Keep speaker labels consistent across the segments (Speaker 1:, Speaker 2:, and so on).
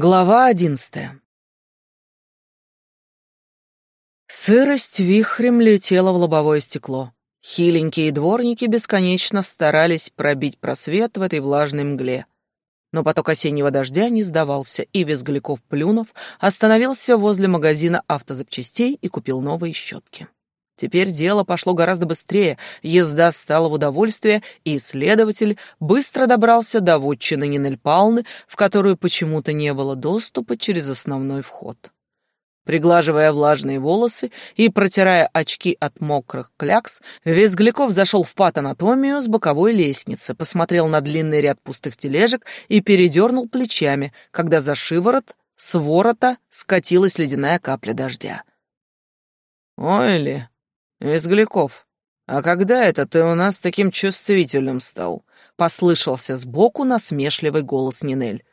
Speaker 1: Глава одиннадцатая. Сырость вихрем летела в лобовое стекло. Хиленькие дворники бесконечно старались пробить просвет в этой влажной мгле. Но поток осеннего дождя не сдавался, и Визгляков, плюнув, остановился возле магазина автозапчастей и купил новые щетки. Теперь дело пошло гораздо быстрее, езда стала в удовольствие, и следователь быстро добрался до вотчины Нинель Палны, в которую почему-то не было доступа через основной вход. Приглаживая влажные волосы и протирая очки от мокрых клякс, Визгляков зашел в патанатомию с боковой лестницы, посмотрел на длинный ряд пустых тележек и передернул плечами, когда за шиворот с ворота скатилась ледяная капля дождя. «Ой ли!» «Визгляков, а когда это ты у нас таким чувствительным стал?» — послышался сбоку насмешливый голос Нинель.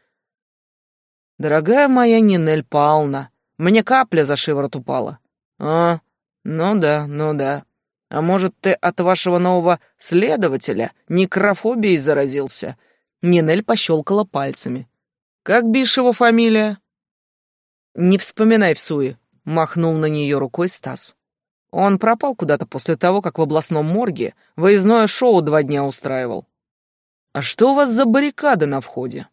Speaker 1: «Дорогая моя Нинель Павловна, мне капля за шиворот упала». «А, ну да, ну да. А может, ты от вашего нового следователя некрофобией заразился?» Нинель пощелкала пальцами. «Как бишь его фамилия?» «Не вспоминай в суе», — махнул на нее рукой Стас. Он пропал куда-то после того, как в областном морге выездное шоу два дня устраивал. А что у вас за баррикады на входе?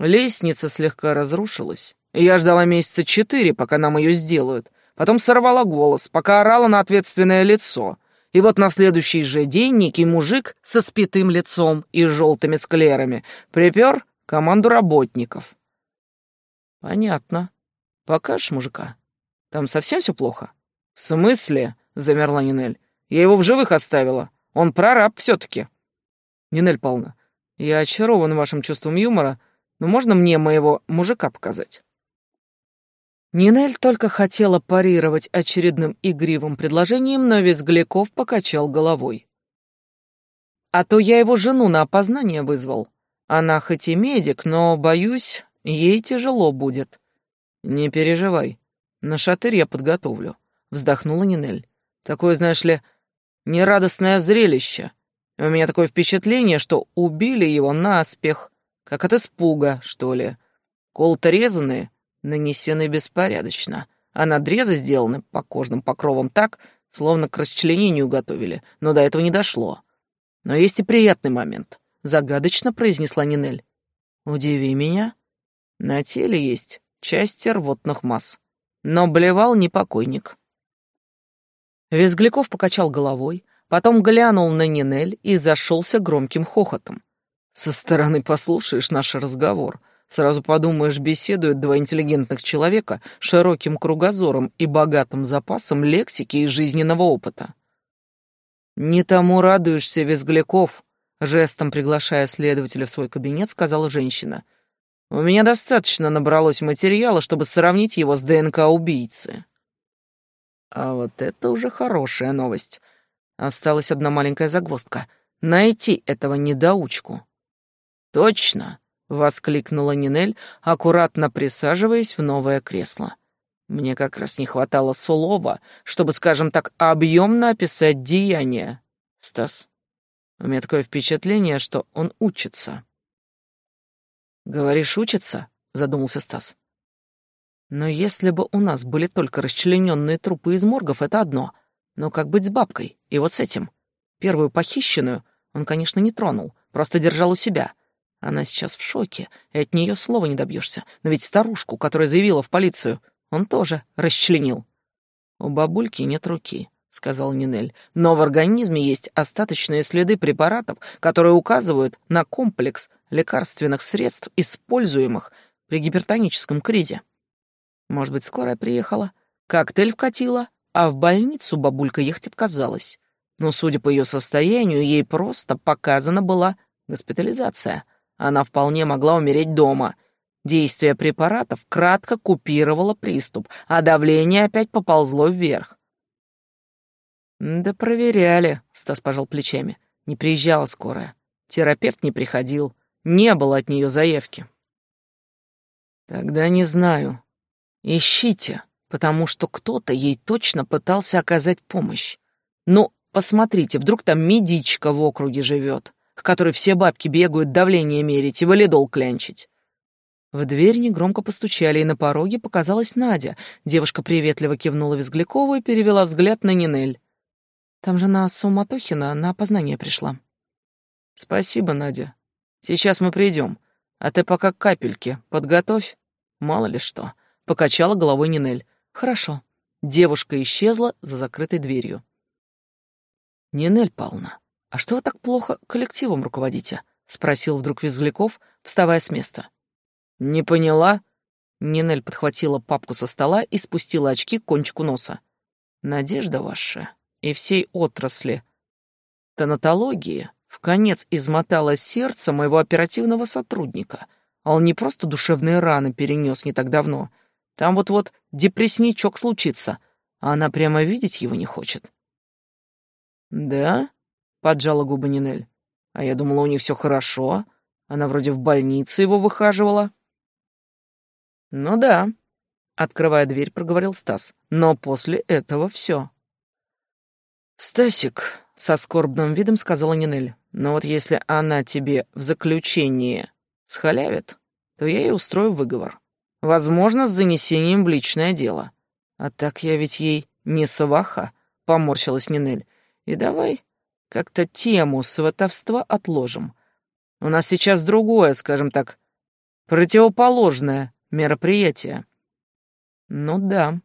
Speaker 1: Лестница слегка разрушилась. Я ждала месяца четыре, пока нам ее сделают. Потом сорвала голос, пока орала на ответственное лицо. И вот на следующий же день некий мужик со спитым лицом и желтыми склерами припер команду работников. Понятно. Покажешь мужика? Там совсем все плохо? «В смысле?» — замерла Нинель. «Я его в живых оставила. Он прораб все-таки». «Нинель Павловна, я очарован вашим чувством юмора, но можно мне моего мужика показать?» Нинель только хотела парировать очередным игривым предложением, но Визгляков покачал головой. «А то я его жену на опознание вызвал. Она хоть и медик, но, боюсь, ей тяжело будет. Не переживай, на шатырь я подготовлю вздохнула Нинель. Такое, знаешь ли, нерадостное зрелище. И у меня такое впечатление, что убили его наспех, как от испуга, что ли. Колото резаные, нанесены беспорядочно, а надрезы сделаны по кожным покровам так, словно к расчленению готовили, но до этого не дошло. Но есть и приятный момент, загадочно произнесла Нинель. Удиви меня. На теле есть части рвотных масс, но блевал не покойник. Визгляков покачал головой, потом глянул на Нинель и зашелся громким хохотом. Со стороны послушаешь наш разговор, сразу подумаешь, беседуют два интеллигентных человека широким кругозором и богатым запасом лексики и жизненного опыта. «Не тому радуешься, Визгляков», — жестом приглашая следователя в свой кабинет, сказала женщина. «У меня достаточно набралось материала, чтобы сравнить его с ДНК убийцы». А вот это уже хорошая новость. Осталась одна маленькая загвоздка. Найти этого недоучку. Точно, воскликнула Нинель, аккуратно присаживаясь в новое кресло. Мне как раз не хватало слова, чтобы, скажем так, объемно описать деяние. Стас, у меня такое впечатление, что он учится. Говоришь, учится? Задумался Стас. Но если бы у нас были только расчлененные трупы из моргов, это одно. Но как быть с бабкой? И вот с этим? Первую похищенную он, конечно, не тронул, просто держал у себя. Она сейчас в шоке, и от нее слова не добьешься. Но ведь старушку, которая заявила в полицию, он тоже расчленил. «У бабульки нет руки», — сказал Нинель. «Но в организме есть остаточные следы препаратов, которые указывают на комплекс лекарственных средств, используемых при гипертоническом кризе. Может быть, скорая приехала, коктейль вкатила, а в больницу бабулька ехать отказалась. Но, судя по ее состоянию, ей просто показана была госпитализация. Она вполне могла умереть дома. Действие препаратов кратко купировало приступ, а давление опять поползло вверх. «Да проверяли», — Стас пожал плечами. «Не приезжала скорая. Терапевт не приходил. Не было от нее заявки». «Тогда не знаю. Ищите, потому что кто-то ей точно пытался оказать помощь. Ну, посмотрите, вдруг там медичка в округе живет, к которой все бабки бегают давление мерить и валидол клянчить. В дверь негромко постучали, и на пороге показалась Надя. Девушка приветливо кивнула Визглякову и перевела взгляд на Нинель. «Там же на Суматохина на опознание пришла». «Спасибо, Надя. Сейчас мы придем. А ты пока капельки подготовь. Мало ли что». Покачала головой Нинель. «Хорошо». Девушка исчезла за закрытой дверью. «Нинель Павловна, а что вы так плохо коллективом руководите?» — спросил вдруг Визгляков, вставая с места. «Не поняла?» Нинель подхватила папку со стола и спустила очки к кончику носа. «Надежда ваша и всей отрасли тонатологии в конец измотала сердце моего оперативного сотрудника, а он не просто душевные раны перенес не так давно. Там вот-вот депрессничок случится, а она прямо видеть его не хочет». «Да?» — поджала губы Нинель. «А я думала, у них все хорошо. Она вроде в больнице его выхаживала». «Ну да», — открывая дверь, проговорил Стас. «Но после этого все». «Стасик», — со скорбным видом сказала Нинель, «но вот если она тебе в заключении схалявит, то я ей устрою выговор. Возможно, с занесением в личное дело. А так я ведь ей не сваха», — поморщилась Нинель. «И давай как-то тему сватовства отложим. У нас сейчас другое, скажем так, противоположное мероприятие. Ну да.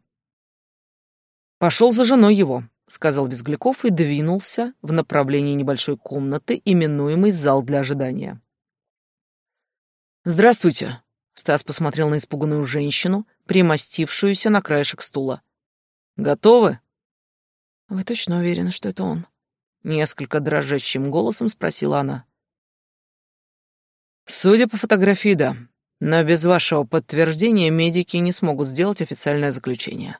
Speaker 1: Пошел за женой его, сказал Безгляков и двинулся в направлении небольшой комнаты, именуемой зал для ожидания. Здравствуйте. Стас посмотрел на испуганную женщину, примостившуюся на краешек стула. Готовы? Вы точно уверены, что это он? Несколько дрожащим голосом спросила она. Судя по фотографии, да. Но без вашего подтверждения медики не смогут сделать официальное заключение.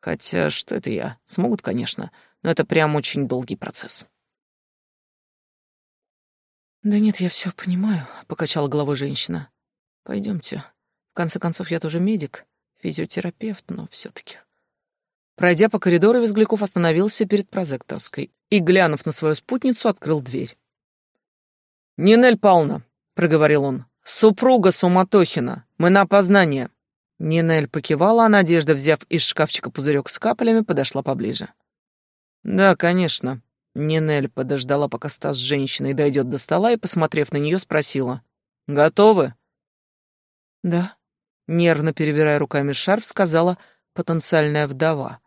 Speaker 1: Хотя, что это я? Смогут, конечно, но это прям очень долгий процесс. Да нет, я все понимаю, покачала головой женщина. Пойдемте. В конце концов, я тоже медик, физиотерапевт, но все таки Пройдя по коридору, Визгляков остановился перед прозекторской и, глянув на свою спутницу, открыл дверь. «Нинель Павловна», — проговорил он, «Супруга Суматохина. Мы на опознание». Нинель покивала, а Надежда, взяв из шкафчика пузырек с каплями, подошла поближе. «Да, конечно». Нинель подождала, пока Стас с женщиной дойдет до стола и, посмотрев на нее, спросила. «Готовы?» «Да», — нервно перебирая руками шарф, сказала потенциальная вдова.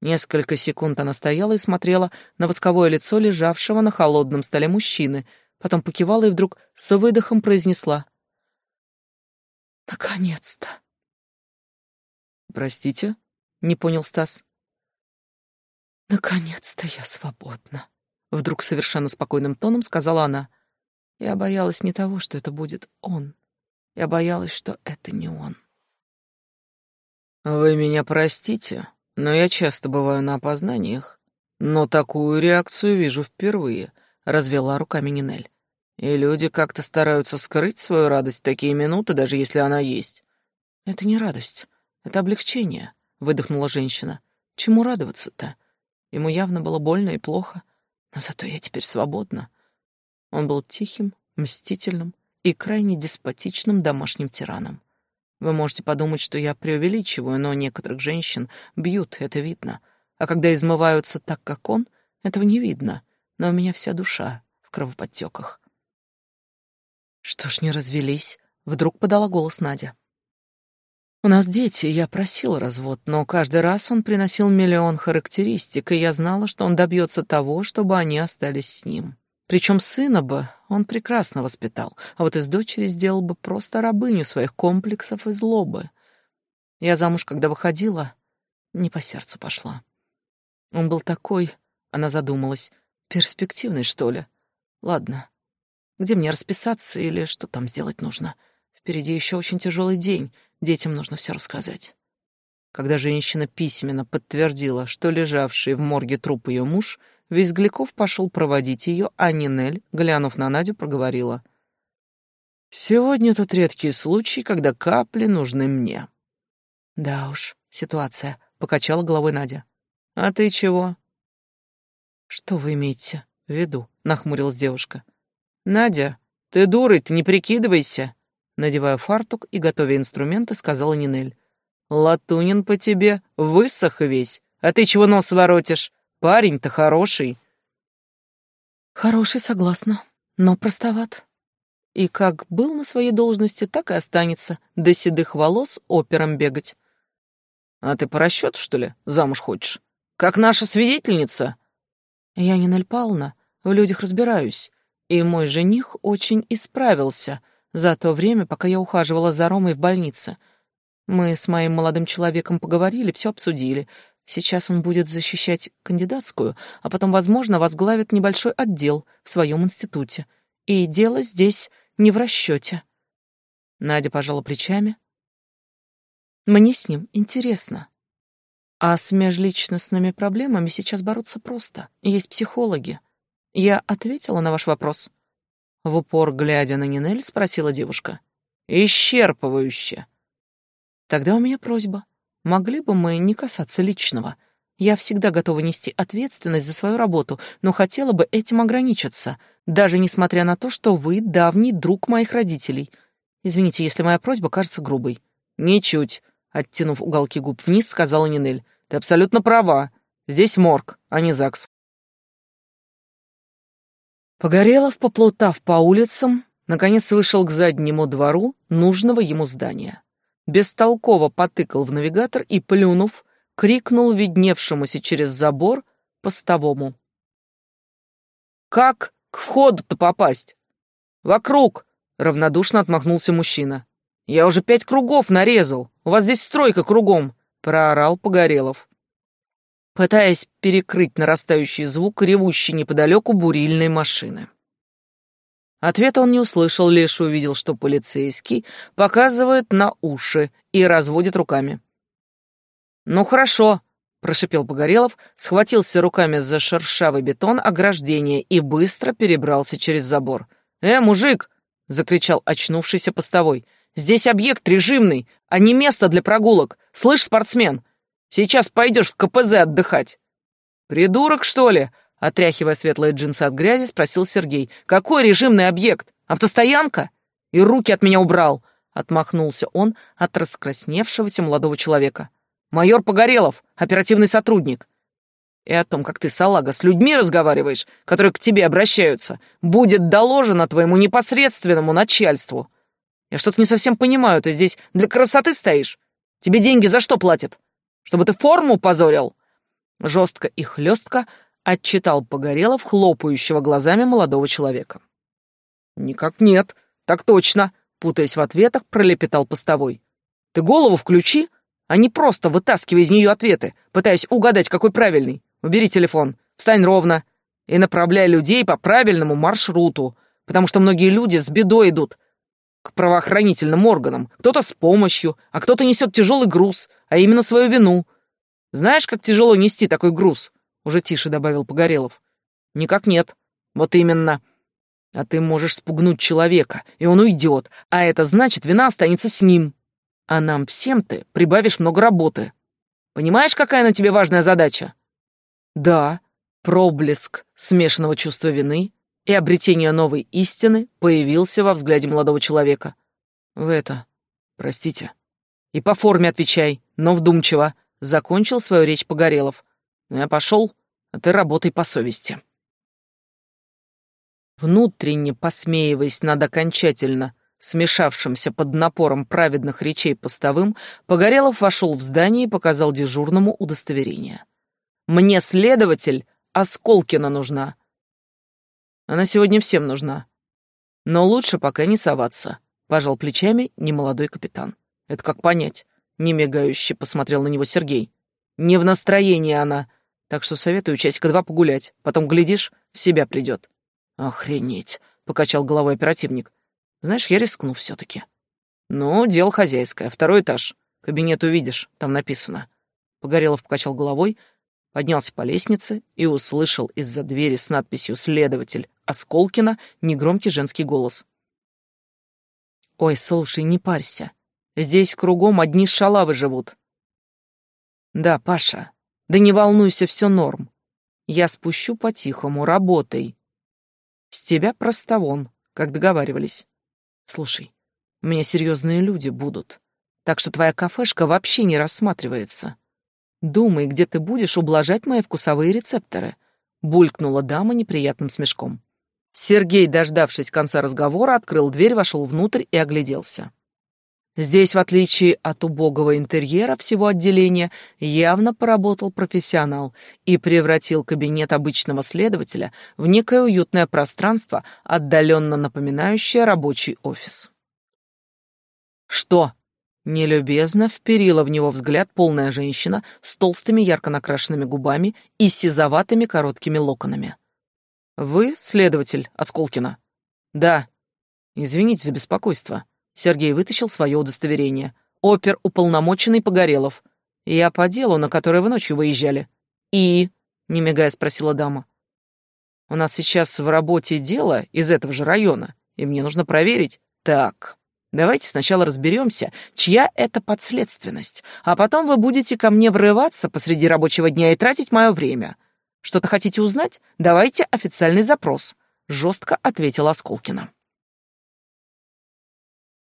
Speaker 1: Несколько секунд она стояла и смотрела на восковое лицо лежавшего на холодном столе мужчины — потом покивала и вдруг с выдохом произнесла. «Наконец-то!» «Простите?» — не понял Стас. «Наконец-то я свободна!» Вдруг совершенно спокойным тоном сказала она. Я боялась не того, что это будет он. Я боялась, что это не он. «Вы меня простите, но я часто бываю на опознаниях, но такую реакцию вижу впервые», развела руками Нинель. И люди как-то стараются скрыть свою радость в такие минуты, даже если она есть. Это не радость, это облегчение, выдохнула женщина. Чему радоваться-то? Ему явно было больно и плохо, но зато я теперь свободна. Он был тихим, мстительным и крайне деспотичным домашним тираном. Вы можете подумать, что я преувеличиваю, но некоторых женщин бьют, это видно. А когда измываются так, как он, этого не видно но у меня вся душа в кровоподтеках. Что ж не развелись? Вдруг подала голос Надя. У нас дети, я просил развод, но каждый раз он приносил миллион характеристик, и я знала, что он добьется того, чтобы они остались с ним. Причем сына бы он прекрасно воспитал, а вот из дочери сделал бы просто рабыню своих комплексов и злобы. Я замуж, когда выходила, не по сердцу пошла. Он был такой, она задумалась, Перспективный, что ли? Ладно. Где мне расписаться или что там сделать нужно? Впереди еще очень тяжелый день, детям нужно все рассказать. Когда женщина письменно подтвердила, что лежавший в морге труп ее муж, Визгляков пошел проводить ее, а Нинель, глянув на Надю, проговорила. «Сегодня тот редкий случай, когда капли нужны мне». «Да уж, ситуация», — покачала головой Надя. «А ты чего?» «Что вы имеете в виду?» — нахмурилась девушка. «Надя, ты дурой, ты не прикидывайся!» Надевая фартук и готовя инструменты, сказала Нинель. «Латунин по тебе высох весь, а ты чего нос воротишь? Парень-то хороший».
Speaker 2: «Хороший, согласна, но простоват. И как был на своей должности, так и останется до седых волос опером бегать».
Speaker 1: «А ты по расчету, что ли, замуж хочешь? Как наша свидетельница?»
Speaker 2: «Я не Павловна, в людях разбираюсь, и мой жених очень исправился за то время, пока я ухаживала за Ромой в больнице. Мы с моим молодым человеком поговорили, все обсудили, Сейчас он будет защищать кандидатскую, а потом, возможно, возглавит небольшой отдел в своем институте. И дело здесь не в расчете. Надя пожала плечами. Мне с ним интересно. А с межличностными проблемами сейчас бороться просто. Есть психологи. Я ответила на ваш вопрос. В упор, глядя на Нинель, спросила девушка.
Speaker 1: Исчерпывающе.
Speaker 2: Тогда у меня просьба. Могли бы мы не касаться личного? Я всегда готова нести ответственность за свою работу, но хотела бы этим ограничиться, даже несмотря на то, что вы давний друг моих родителей. Извините, если моя просьба кажется грубой.
Speaker 1: Ничуть, оттянув уголки губ вниз, сказала Нинель. Ты абсолютно права. Здесь морг, а не ЗАГС. Погорелов, поплутав по улицам, наконец вышел к заднему двору нужного ему здания бестолково потыкал в навигатор и, плюнув, крикнул видневшемуся через забор постовому. «Как к входу-то попасть?» «Вокруг!» — равнодушно отмахнулся мужчина. «Я уже пять кругов нарезал. У вас здесь стройка кругом!» — проорал Погорелов. Пытаясь перекрыть нарастающий звук, ревущей неподалеку бурильной машины. Ответа он не услышал, лишь увидел, что полицейский показывает на уши и разводит руками. «Ну хорошо», — прошипел Погорелов, схватился руками за шершавый бетон ограждения и быстро перебрался через забор. «Э, мужик!» — закричал очнувшийся постовой. «Здесь объект режимный, а не место для прогулок. Слышь, спортсмен, сейчас пойдешь в КПЗ отдыхать». «Придурок, что ли?» Отряхивая светлые джинсы от грязи, спросил Сергей. «Какой режимный объект? Автостоянка?» «И руки от меня убрал!» Отмахнулся он от раскрасневшегося молодого человека. «Майор Погорелов, оперативный сотрудник. И о том, как ты, салага, с людьми разговариваешь, которые к тебе обращаются, будет доложено твоему непосредственному начальству. Я что-то не совсем понимаю, ты здесь для красоты стоишь? Тебе деньги за что платят? Чтобы ты форму позорил?» Жестко и хлестко отчитал Погорелов, хлопающего глазами молодого человека. «Никак нет, так точно», — путаясь в ответах, пролепетал постовой. «Ты голову включи, а не просто вытаскивай из нее ответы, пытаясь угадать, какой правильный. Убери телефон, встань ровно и направляй людей по правильному маршруту, потому что многие люди с бедой идут к правоохранительным органам, кто-то с помощью, а кто-то несет тяжелый груз, а именно свою вину. Знаешь, как тяжело нести такой груз? Уже тише добавил Погорелов. Никак нет. Вот именно. А ты можешь спугнуть человека, и он уйдет, а это значит, вина останется с ним. А нам всем ты прибавишь много работы. Понимаешь, какая на тебе важная задача? Да, проблеск смешанного чувства вины и обретение новой истины появился во взгляде молодого человека. В это, простите. И по форме отвечай, но вдумчиво. Закончил свою речь Погорелов. Ну, я пошел, а ты работай по совести. Внутренне посмеиваясь над окончательно смешавшимся под напором праведных речей постовым, Погорелов вошел в здание и показал дежурному удостоверение. «Мне, следователь, Осколкина нужна. Она сегодня всем нужна. Но лучше пока не соваться», — пожал плечами немолодой капитан. «Это как понять?» — немигающе посмотрел на него Сергей. «Не в настроении она. Так что советую часика два погулять. Потом, глядишь, в себя придет. Охренеть, покачал головой оперативник. Знаешь, я рискну все-таки. Ну, дело хозяйское. Второй этаж. Кабинет увидишь, там написано. Погорелов покачал головой, поднялся по лестнице и услышал из-за двери с надписью «Следователь Осколкина» негромкий женский голос. «Ой, слушай, не парься. Здесь кругом одни шалавы живут». «Да, Паша, да не волнуйся, все норм. Я спущу по-тихому, работай. С тебя простовон, как договаривались. Слушай, У меня серьезные люди будут. Так что твоя кафешка вообще не рассматривается. Думай, где ты будешь ублажать мои вкусовые рецепторы», — булькнула дама неприятным смешком. Сергей, дождавшись конца разговора, открыл дверь, вошел внутрь и огляделся. Здесь, в отличие от убогого интерьера всего отделения, явно поработал профессионал и превратил кабинет обычного следователя в некое уютное пространство, отдаленно напоминающее рабочий офис. «Что?» — нелюбезно вперила в него взгляд полная женщина с толстыми ярко накрашенными губами и сизоватыми короткими локонами. «Вы следователь Осколкина?» «Да. Извините за беспокойство». Сергей вытащил свое удостоверение. Опер уполномоченный Погорелов. Я по делу, на которое вы ночью выезжали. И, не мигая, спросила дама. У нас сейчас в работе дело из этого же района, и мне нужно проверить. Так, давайте сначала разберемся, чья это подследственность, а потом вы будете ко мне врываться посреди рабочего дня и тратить мое время. Что-то хотите узнать? Давайте официальный запрос, жестко ответила Осколкина.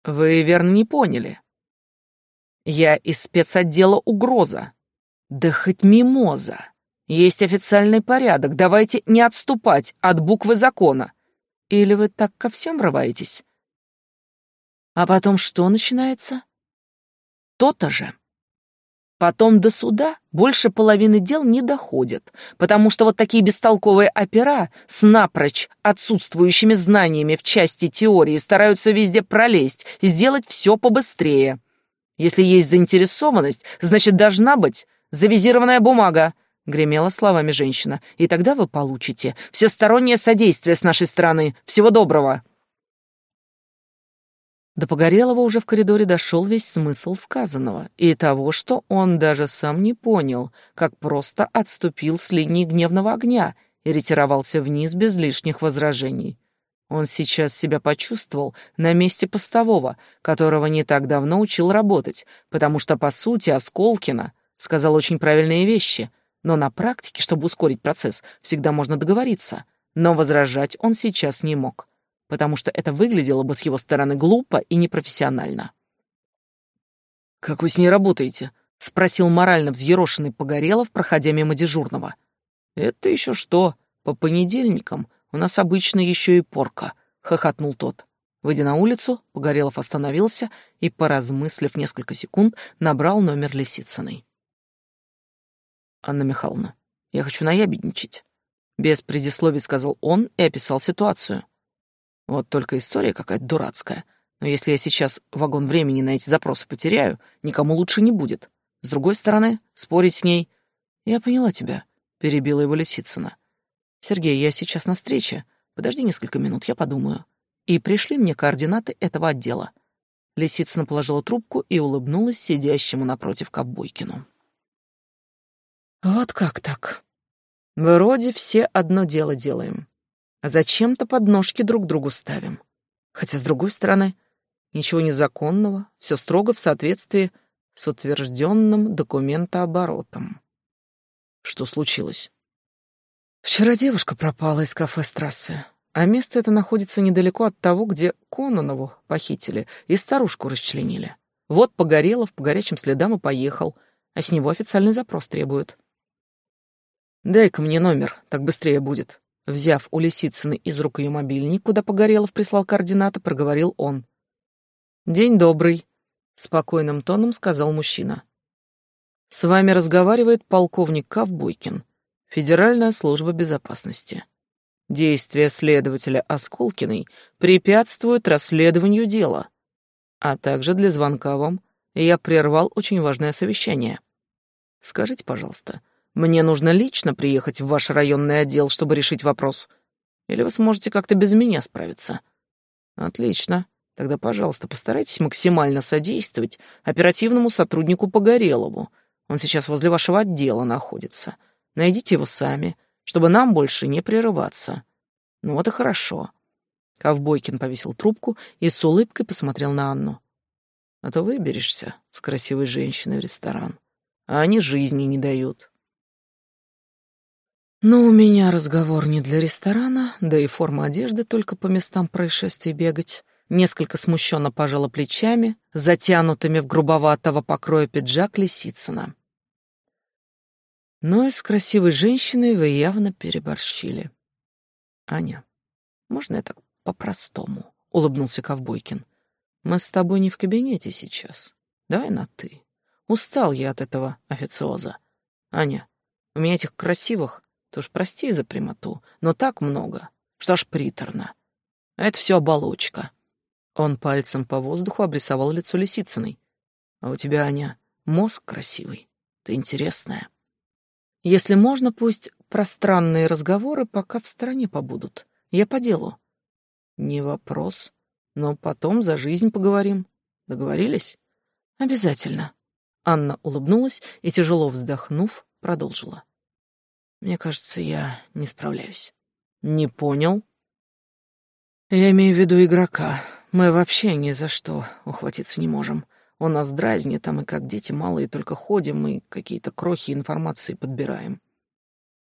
Speaker 1: Вы верно не поняли. Я из спецотдела «Угроза». Да хоть мимоза. Есть официальный порядок, давайте не отступать от буквы закона. Или вы так ко всем рваетесь? А потом что начинается? То-то же. Потом до суда больше половины дел не доходят, потому что вот такие бестолковые опера с напрочь отсутствующими знаниями в части теории стараются везде пролезть и сделать все побыстрее. Если есть заинтересованность, значит, должна быть завизированная бумага, гремела словами женщина, и тогда вы получите всестороннее содействие с нашей стороны. Всего доброго. До Погорелого уже в коридоре дошел весь смысл сказанного и того, что он даже сам не понял, как просто отступил с линии гневного огня и ретировался вниз без лишних возражений. Он сейчас себя почувствовал на месте постового, которого не так давно учил работать, потому что, по сути, Осколкина сказал очень правильные вещи, но на практике, чтобы ускорить процесс, всегда можно договориться, но возражать он сейчас не мог потому что это выглядело бы с его стороны глупо и непрофессионально. «Как вы с ней работаете?» — спросил морально взъерошенный Погорелов, проходя мимо дежурного. «Это еще что? По понедельникам у нас обычно еще и порка», — хохотнул тот. Выйдя на улицу, Погорелов остановился и, поразмыслив несколько секунд, набрал номер Лисицыной. «Анна Михайловна, я хочу наябедничать», — без предисловий сказал он и описал ситуацию. Вот только история какая-то дурацкая. Но если я сейчас вагон времени на эти запросы потеряю, никому лучше не будет. С другой стороны, спорить с ней... Я поняла тебя, — перебила его Лисицына. Сергей, я сейчас на встрече. Подожди несколько минут, я подумаю. И пришли мне координаты этого отдела. Лисицына положила трубку и улыбнулась сидящему напротив Ковбойкину. Вот как так? Вроде все одно дело делаем а зачем-то подножки друг другу ставим. Хотя, с другой стороны, ничего незаконного, все строго в соответствии с утвержденным документооборотом. Что случилось? Вчера девушка пропала из кафе Страссы, а место это находится недалеко от того, где Кононову похитили и старушку расчленили. Вот Погорелов по горячим следам и поехал, а с него официальный запрос требуют. «Дай-ка мне номер, так быстрее будет», Взяв у Лисицыны из рук ее мобильник, куда Погорелов прислал координаты, проговорил он. «День добрый», — спокойным тоном сказал мужчина. «С вами разговаривает полковник Ковбойкин, Федеральная служба безопасности. Действия следователя Осколкиной препятствуют расследованию дела, а также для звонка вам я прервал очень важное совещание. Скажите, пожалуйста, — мне нужно лично приехать в ваш районный отдел, чтобы решить вопрос. Или вы сможете как-то без меня справиться? Отлично. Тогда, пожалуйста, постарайтесь максимально содействовать оперативному сотруднику Погорелову. Он сейчас возле вашего отдела находится. Найдите его сами, чтобы нам больше не прерываться. Ну вот и хорошо. Ковбойкин повесил трубку и с улыбкой посмотрел на Анну. А то выберешься с красивой женщиной в ресторан, а они жизни не дают. Но у меня разговор не для ресторана, да и форма одежды только по местам происшествий бегать.
Speaker 2: несколько смущенно пожала плечами, затянутыми в грубоватого покроя пиджак Лисицына. Но и с красивой женщиной вы явно переборщили. Аня, можно я так по-простому? Улыбнулся Ковбойкин. Мы с тобой не в кабинете сейчас. Давай на «ты». Устал я от этого официоза. Аня, у меня этих красивых, ты уж прости за прямоту, но так много, что аж приторно. А это все оболочка. Он пальцем по воздуху обрисовал лицо Лисицыной. А у тебя, Аня, мозг красивый. Ты интересная. Если можно, пусть пространные разговоры пока в стороне побудут. Я по делу. Не вопрос, но потом за жизнь поговорим. Договорились? Обязательно. Анна улыбнулась и, тяжело вздохнув, продолжила. Мне кажется, я не справляюсь. Не понял. Я имею в виду игрока. Мы вообще ни за что ухватиться не можем. Он нас дразнит, там и как дети малые только ходим и какие-то крохи информации подбираем.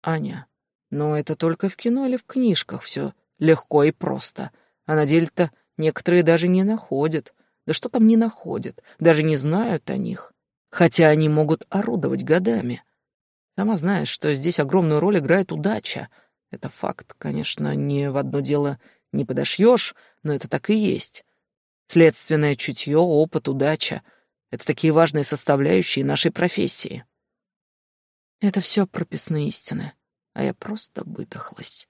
Speaker 2: Аня, но это только в кино или в книжках все легко и просто. А на деле-то некоторые даже не находят. Да что там не находят, даже не знают о них. Хотя они могут орудовать годами. Сама знаешь, что здесь огромную роль играет удача. Это факт, конечно, не в одно дело не подошьешь, но это так и есть. Следственное чутье, опыт, удача — это такие важные составляющие нашей профессии. Это все прописные истины, а я просто выдохлась.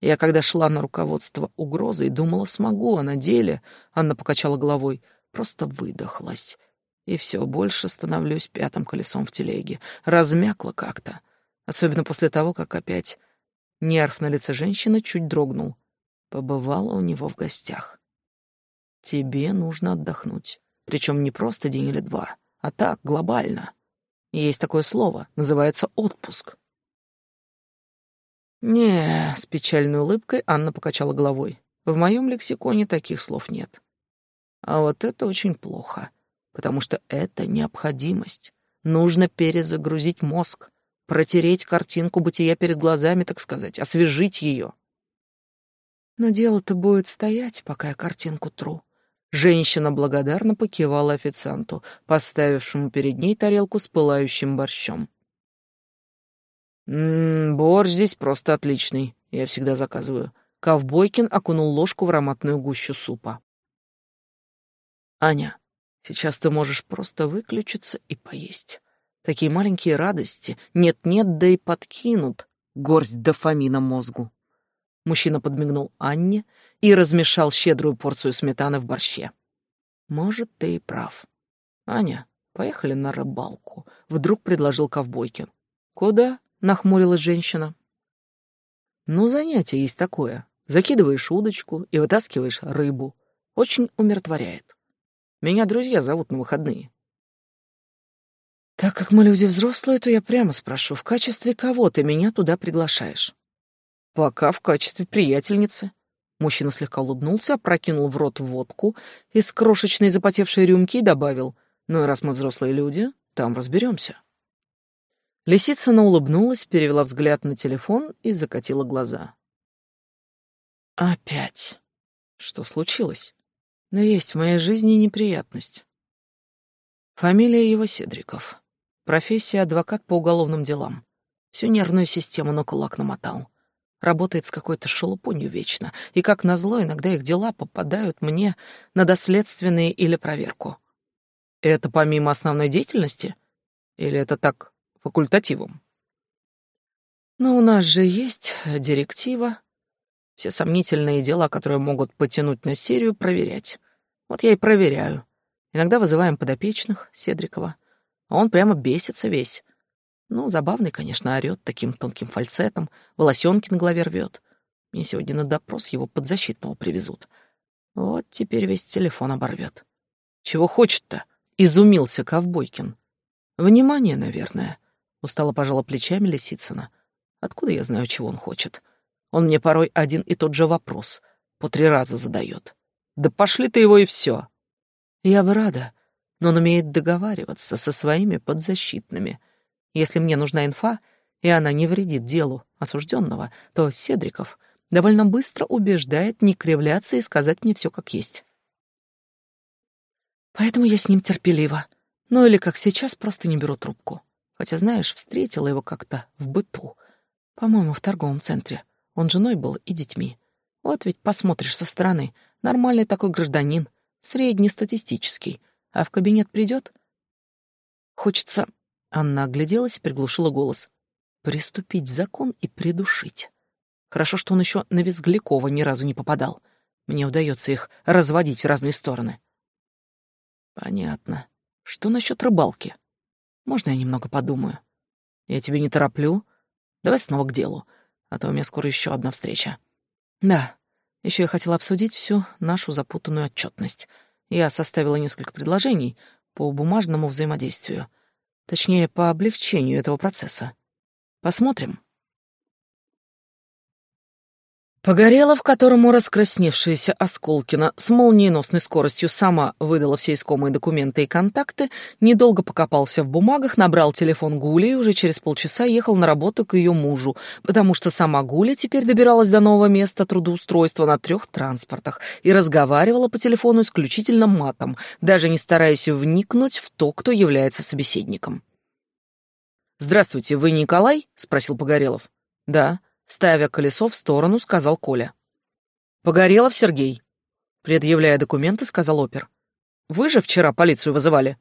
Speaker 2: Я когда шла на руководство угрозой, думала, смогу, а на деле, Анна покачала головой, просто выдохлась. И все больше становлюсь пятым колесом в телеге. Размякла как-то. Особенно после того, как опять нерв на лице женщины чуть дрогнул побывала у него в гостях. Тебе нужно отдохнуть. Причем не просто день или два, а так, глобально. Есть такое слово, называется отпуск. Не, с печальной улыбкой Анна покачала головой. В моем лексиконе таких слов нет. А вот это очень плохо, потому что это необходимость. Нужно перезагрузить мозг, протереть картинку бытия перед глазами, так сказать, освежить ее. Но дело-то будет стоять, пока я картинку тру. Женщина благодарно покивала официанту, поставившему перед ней тарелку с пылающим борщом. «М-м, борщ здесь просто отличный. Я всегда заказываю». Ковбойкин окунул ложку в ароматную гущу супа. «Аня, сейчас ты можешь просто выключиться и поесть. Такие маленькие радости нет-нет, да и подкинут горсть дофамина мозгу». Мужчина подмигнул Анне и размешал щедрую порцию сметаны в борще. «Может, ты и прав. Аня, поехали на рыбалку», — вдруг предложил Ковбойкин. «Куда?» — нахмурилась женщина. «Ну, занятие есть такое. Закидываешь удочку и вытаскиваешь рыбу. Очень умиротворяет. Меня друзья зовут на выходные». «Так как мы люди взрослые, то я прямо спрошу, в качестве кого ты меня туда приглашаешь?» Пока в качестве приятельницы. Мужчина слегка улыбнулся, опрокинул в рот водку из крошечной запотевшей рюмки и добавил, «Ну и раз мы взрослые люди, там разберемся». Лисицына улыбнулась, перевела взгляд на телефон и закатила глаза. «Опять? Что случилось? Но есть в моей жизни неприятность. Фамилия его Седриков. Профессия адвокат по уголовным делам. Всю нервную систему на кулак намотал. Работает с какой-то шелупонью вечно, и, как назло, иногда их дела попадают мне на доследственные или проверку. Это помимо основной деятельности? Или это так, факультативом? Но у нас же есть директива. Все сомнительные дела, которые могут потянуть на серию, проверять. Вот я и проверяю. Иногда вызываем подопечных, Седрикова. А он прямо бесится весь. Ну, забавный, конечно, орёт таким тонким фальцетом, волосенки на голове рвет. Мне сегодня на допрос его подзащитного привезут. Вот теперь весь телефон оборвет. Чего хочет-то? Изумился Ковбойкин. Внимание, наверное. Устало пожала плечами Лисицына. Откуда я знаю, чего он хочет? Он мне порой один и тот же вопрос по три раза задает. Да пошли ты его и все. Я бы рада, но он умеет договариваться со своими подзащитными — если мне нужна инфа, и она не вредит делу осужденного, то Седриков довольно быстро убеждает не кривляться и сказать мне все как есть. Поэтому я с ним терпелива. Ну или, как сейчас, просто не беру трубку. Хотя, знаешь, встретила его как-то в быту. По-моему, в торговом центре. Он женой был и детьми. Вот ведь посмотришь со стороны. Нормальный такой гражданин. Среднестатистический. А в кабинет придет? Хочется... Анна огляделась и приглушила голос. Приступить закон и придушить. Хорошо, что он еще на Визглякова ни разу не попадал. Мне удается их разводить в разные стороны. Понятно. Что насчет рыбалки? Можно я немного подумаю? Я тебе не тороплю. Давай снова к делу, а то у меня скоро еще одна встреча. Да, еще я хотела обсудить всю нашу запутанную отчетность. Я составила несколько предложений по бумажному взаимодействию. Точнее, по облегчению этого процесса. Посмотрим. Погорелов, которому раскрасневшаяся Осколкина с молниеносной скоростью сама выдала все искомые документы и контакты, недолго покопался в бумагах, набрал телефон Гули и уже через полчаса ехал на работу к ее мужу, потому что сама Гуля теперь добиралась до нового места трудоустройства на трех транспортах и разговаривала по телефону исключительно матом, даже не стараясь вникнуть в то, кто является собеседником. «Здравствуйте, вы Николай?» — спросил Погорелов. «Да», Ставя колесо в сторону, сказал Коля. «Погорелов Сергей», — предъявляя документы, сказал опер. «Вы же вчера полицию вызывали?»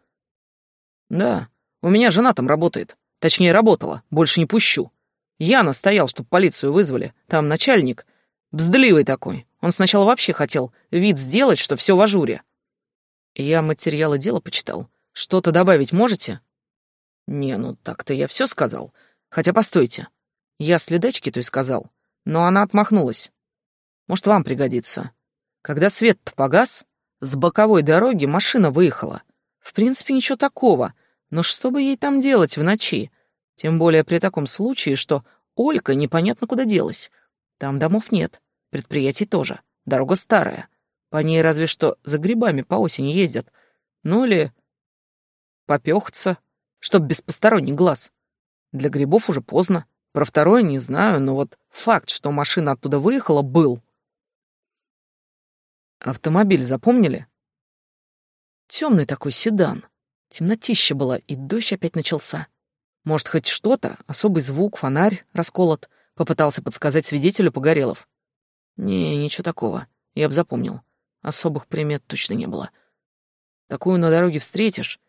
Speaker 2: «Да, у меня жена там работает. Точнее, работала, больше не пущу. Я настоял, чтобы полицию вызвали. Там начальник. Бздливый такой. Он сначала вообще хотел вид сделать, что все в ажуре. Я материалы дела почитал. Что-то добавить можете? Не, ну так-то я все сказал. Хотя постойте. Я следачке той сказал, но она отмахнулась. Может, вам пригодится. Когда свет погас, с боковой дороги машина выехала. В принципе, ничего такого, но что бы ей там делать в ночи? Тем более при таком случае, что Олька непонятно куда делась. Там домов нет, предприятий тоже, дорога старая. По ней разве что за грибами по осени ездят. Ну или попёхаться, чтоб без посторонних глаз. Для грибов уже поздно. Про второе не знаю, но вот факт, что машина оттуда выехала, был. Автомобиль запомнили? Темный такой седан. Темнотища была, и дождь опять начался. Может, хоть что-то, особый звук, фонарь расколот, попытался подсказать свидетелю Погорелов. Не, ничего такого, я бы запомнил. Особых примет точно не было. Такую на дороге встретишь,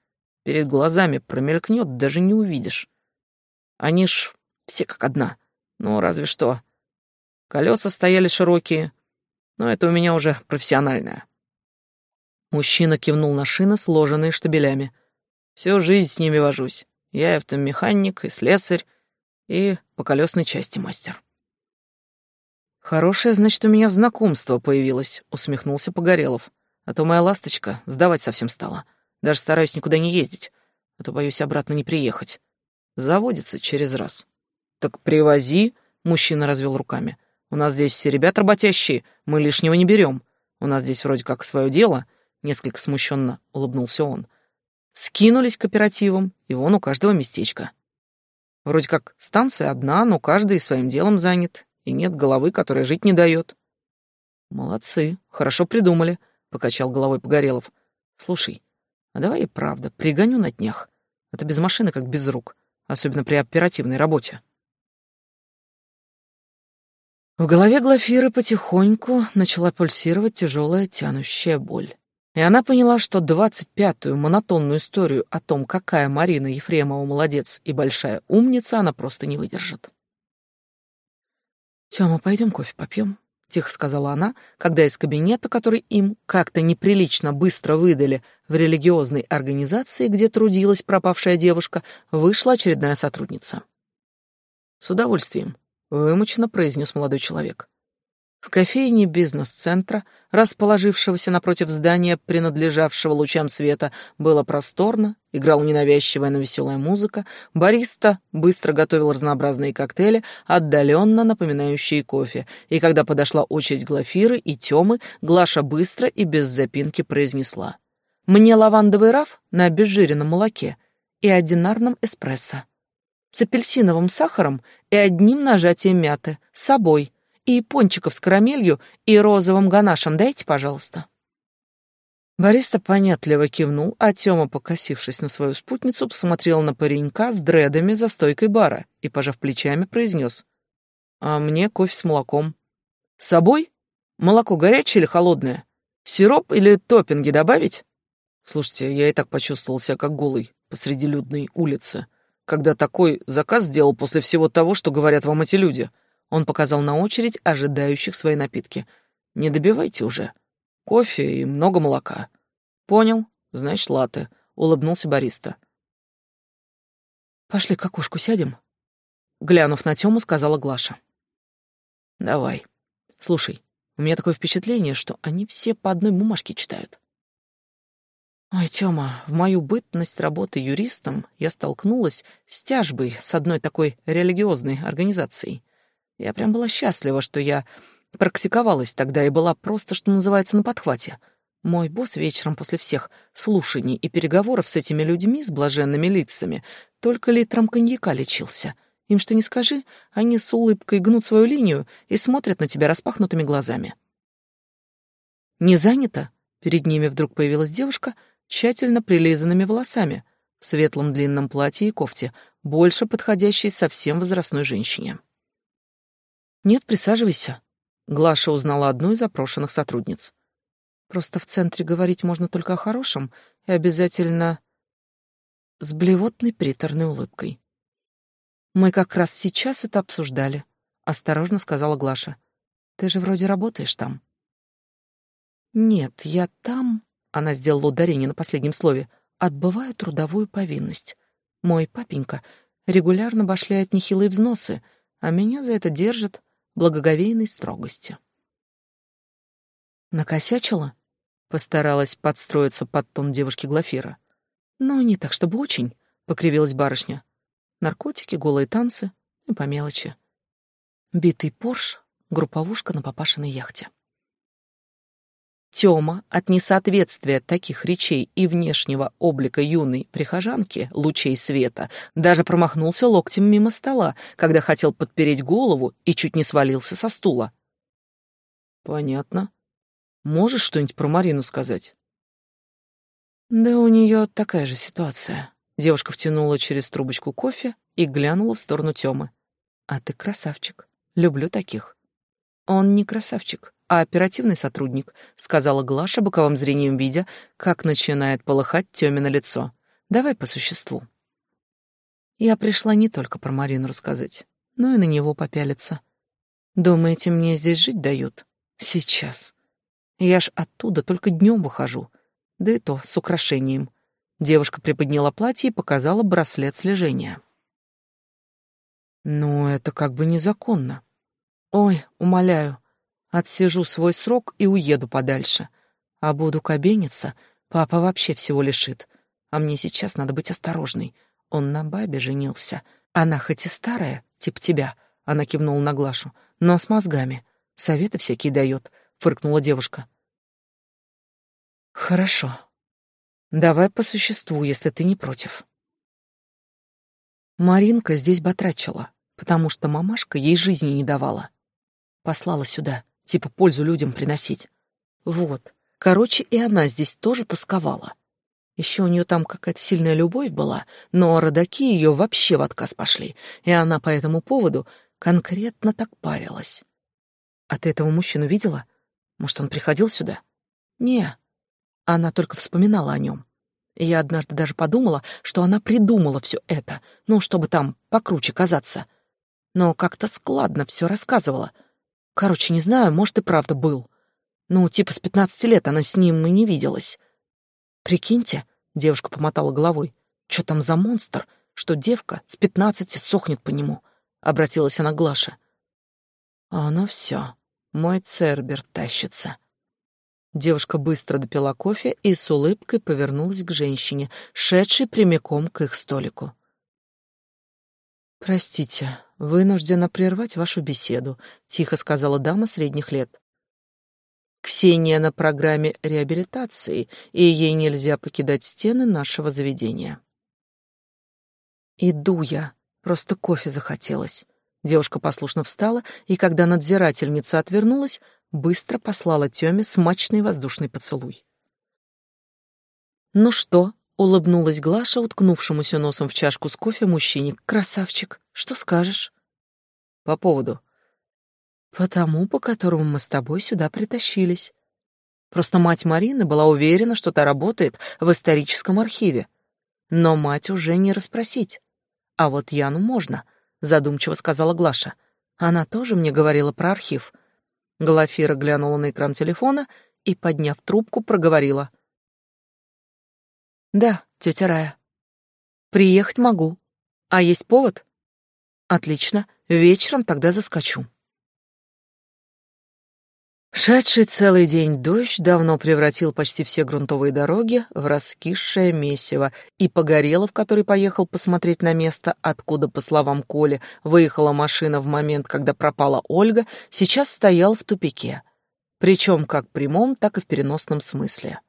Speaker 2: перед глазами промелькнет, даже не увидишь. Они ж все как одна. Ну, разве что. Колеса стояли широкие, но это у меня уже профессиональное. Мужчина кивнул на шины, сложенные штабелями. Всю жизнь с ними вожусь. Я и автомеханик, и слесарь, и по колесной части мастер. «Хорошее, значит, у меня знакомство появилось», — усмехнулся Погорелов. «А то моя ласточка сдавать совсем стала. Даже стараюсь никуда не ездить, а то боюсь обратно не приехать. Заводится через раз». «Так привози», — мужчина развел руками. «У нас здесь все ребята работящие, мы лишнего не берем. У нас здесь вроде как свое дело», — несколько смущенно улыбнулся он. Скинулись кооперативом, и вон у каждого местечко. Вроде как станция одна, но каждый своим делом занят, и нет головы, которая жить не дает. «Молодцы, хорошо придумали», — покачал головой Погорелов. «Слушай, а давай и правда пригоню на днях. Это без машины как без рук, особенно при оперативной работе». В голове Глафиры потихоньку начала пульсировать тяжелая тянущая боль. И она поняла, что двадцать пятую монотонную историю о том, какая Марина Ефремова молодец и большая умница, она просто не выдержит. «Тёма, пойдем кофе попьем», — тихо сказала она, когда из кабинета, который им как-то неприлично быстро выдали в религиозной организации, где трудилась пропавшая девушка, вышла очередная сотрудница. «С удовольствием», вымученно произнес молодой человек. В кофейне бизнес-центра, расположившегося напротив здания, принадлежавшего лучам света, было просторно, играла ненавязчивая, но веселая музыка, бариста быстро готовил разнообразные коктейли, отдаленно напоминающие кофе, и когда подошла очередь Глафиры и Тёмы, Глаша быстро и без запинки произнесла. «Мне лавандовый раф на обезжиренном молоке и одинарном эспрессо» с апельсиновым сахаром и одним нажатием мяты, с собой, и пончиков с карамелью и розовым ганашем дайте, пожалуйста.
Speaker 1: Бориста понятливо кивнул, а Тёма, покосившись на свою спутницу, посмотрел на паренька с дредами за стойкой бара и, пожав плечами, произнес. «А мне кофе с молоком». «С собой? Молоко горячее или холодное? Сироп или топпинги добавить?» Слушайте, я и так почувствовал себя как голый посреди людной улицы, когда такой заказ сделал после всего того, что говорят вам эти люди. Он показал на очередь ожидающих свои напитки. «Не добивайте уже». Кофе и много молока. Понял, значит, латте, улыбнулся бариста. Пошли к окошку сядем. Глянув на Тему, сказала Глаша. Давай. Слушай, у меня такое впечатление, что они все по одной бумажке читают. Ой, Тёма, в мою бытность работы юристом я столкнулась с тяжбой с одной такой религиозной организацией. Я прям была счастлива, что я Практиковалась тогда и была просто, что называется, на подхвате. Мой босс вечером после всех слушаний и переговоров с этими людьми с блаженными лицами только литром коньяка лечился. Им что ни скажи, они с улыбкой гнут свою линию и смотрят на тебя распахнутыми глазами. «Не занято?» Перед ними вдруг появилась девушка, тщательно прилизанными волосами, в светлом длинном платье и кофте, больше подходящей совсем возрастной женщине. «Нет, присаживайся», Глаша узнала одну из запрошенных сотрудниц. Просто в центре говорить можно только о хорошем и обязательно с блевотной приторной улыбкой. Мы как раз сейчас это обсуждали, осторожно сказала Глаша. Ты же вроде работаешь там. Нет, я там, она сделала ударение на последнем слове, отбываю трудовую повинность. Мой папенька регулярно башляет нехилые взносы, а меня за это держат благоговейной строгости. Накосячила? Постаралась подстроиться под тон девушки Глафира. Но не так, чтобы очень, покривилась барышня. Наркотики, голые танцы и по мелочи. Битый Порш, групповушка на папашиной яхте. Тёма от несоответствия таких речей и внешнего облика юной прихожанки, лучей света, даже промахнулся локтем мимо стола, когда хотел подпереть голову и чуть не свалился со стула. «Понятно. Можешь что-нибудь про Марину сказать?» «Да у нее такая же ситуация». Девушка втянула через трубочку кофе и глянула в сторону Тёмы. «А ты красавчик. Люблю таких». «Он не красавчик а оперативный сотрудник», — сказала Глаша боковым зрением видя, как начинает полыхать Тёмино лицо. «Давай по существу». Я пришла не только про Марину рассказать, но и на него попялиться. Думаете, мне здесь жить дают? Сейчас. Я ж оттуда только днем выхожу, да и то с украшением. Девушка приподняла платье и показала браслет слежения. Ну, это как бы незаконно. Ой, умоляю, Отсижу свой срок и уеду подальше. А буду кабениться, папа вообще всего лишит. А мне сейчас надо быть осторожной. Он на бабе женился. Она хоть и старая, типа тебя, она кивнула на Глашу, но с мозгами. Советы всякие дает, фыркнула девушка. Хорошо. Давай по существу, если ты не против. Маринка здесь батрачила, потому что мамашка ей жизни не давала. Послала сюда, типа пользу людям приносить. Вот. Короче, и она здесь тоже тосковала. Еще у нее там какая-то сильная любовь была, но родаки ее вообще в отказ пошли, и она по этому поводу конкретно так парилась. А ты этого мужчину видела? Может, он приходил сюда? Не. Она только вспоминала о нем. Я однажды даже подумала, что она придумала все это, ну, чтобы там покруче казаться. Но как-то складно все рассказывала — Короче, не знаю, может, и правда был. Ну, типа с пятнадцати лет она с ним и не виделась. Прикиньте, девушка помотала головой, что там за монстр, что девка с пятнадцати сохнет по нему, обратилась она к Глаше. А оно все, мой цербер тащится. Девушка быстро допила кофе и с улыбкой повернулась к женщине, шедшей прямиком к их столику. «Простите, вынуждена прервать вашу беседу», — тихо сказала дама средних лет. «Ксения на программе реабилитации, и ей нельзя покидать стены нашего заведения». «Иду я, просто кофе захотелось». Девушка послушно встала, и когда надзирательница отвернулась, быстро послала Тёме смачный воздушный поцелуй.
Speaker 2: «Ну что?» — улыбнулась Глаша, уткнувшемуся носом в чашку с кофе мужчине. «Красавчик, что скажешь?»
Speaker 1: «По поводу?»
Speaker 2: «По тому, по которому мы с тобой сюда притащились. Просто мать Марины была уверена, что та работает в историческом архиве. Но мать уже не расспросить. А вот Яну можно, задумчиво сказала Глаша. Она тоже мне говорила про архив. Глафира глянула на экран телефона и, подняв трубку, проговорила. «Да, тетя Рая. Приехать могу. А есть повод?» «Отлично. Вечером тогда заскочу». Шедший целый день дождь давно превратил почти все грунтовые дороги в раскисшее месиво, и Погорелов, который поехал посмотреть на место, откуда, по словам Коли, выехала машина в момент, когда пропала Ольга, сейчас стоял в тупике. Причем как в прямом, так и в переносном смысле.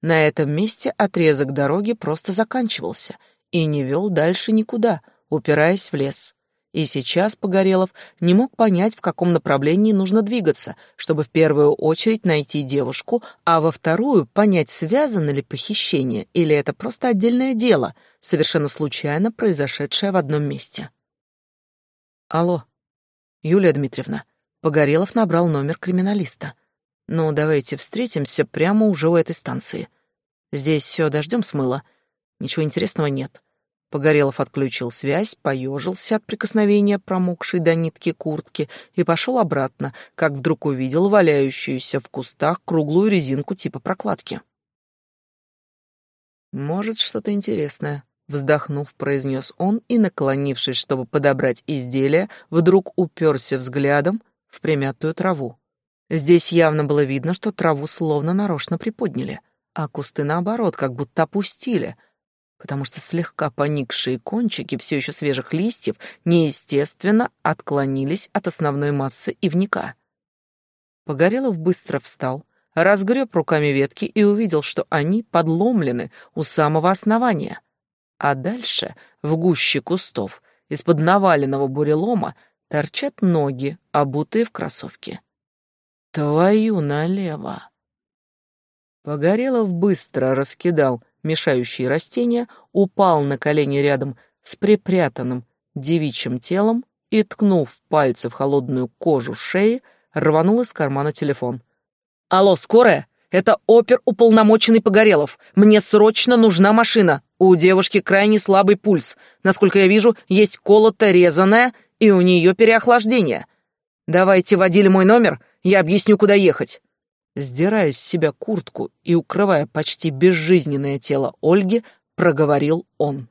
Speaker 2: На этом месте отрезок дороги просто заканчивался и не вел дальше никуда, упираясь в лес. И сейчас Погорелов не мог понять, в каком направлении нужно двигаться, чтобы в первую очередь найти девушку, а во вторую понять, связано ли похищение или это просто отдельное дело, совершенно случайно произошедшее в одном месте. Алло, Юлия Дмитриевна. Погорелов набрал номер криминалиста. Ну, давайте встретимся прямо уже у этой станции. Здесь все дождем смыло. Ничего интересного нет. Погорелов отключил связь, поежился от прикосновения промокшей до нитки куртки и пошел обратно, как вдруг увидел валяющуюся в кустах круглую резинку типа прокладки. «Может, что-то интересное», — вздохнув, произнес он и, наклонившись, чтобы подобрать изделие, вдруг уперся взглядом в примятую траву. Здесь явно было видно, что траву словно нарочно приподняли, а кусты, наоборот, как будто опустили — потому что слегка поникшие кончики все еще свежих листьев неестественно отклонились от основной массы ивника. Погорелов быстро встал, разгреб руками ветки и увидел, что они подломлены у самого основания. А дальше, в гуще кустов, из-под наваленного бурелома, торчат ноги, обутые в кроссовки. Твою налево! Погорелов быстро раскидал мешающие растения, упал на колени рядом с припрятанным девичьим телом и, ткнув пальцы в холодную кожу шеи, рванул из кармана телефон. «Алло, скорая? Это опер-уполномоченный Погорелов. Мне срочно нужна машина. У девушки крайне слабый пульс. Насколько я вижу, есть колото-резаное, и у нее переохлаждение. Давайте водили мой номер, я объясню, куда ехать». Сдирая с себя куртку и укрывая почти безжизненное тело Ольги, проговорил он.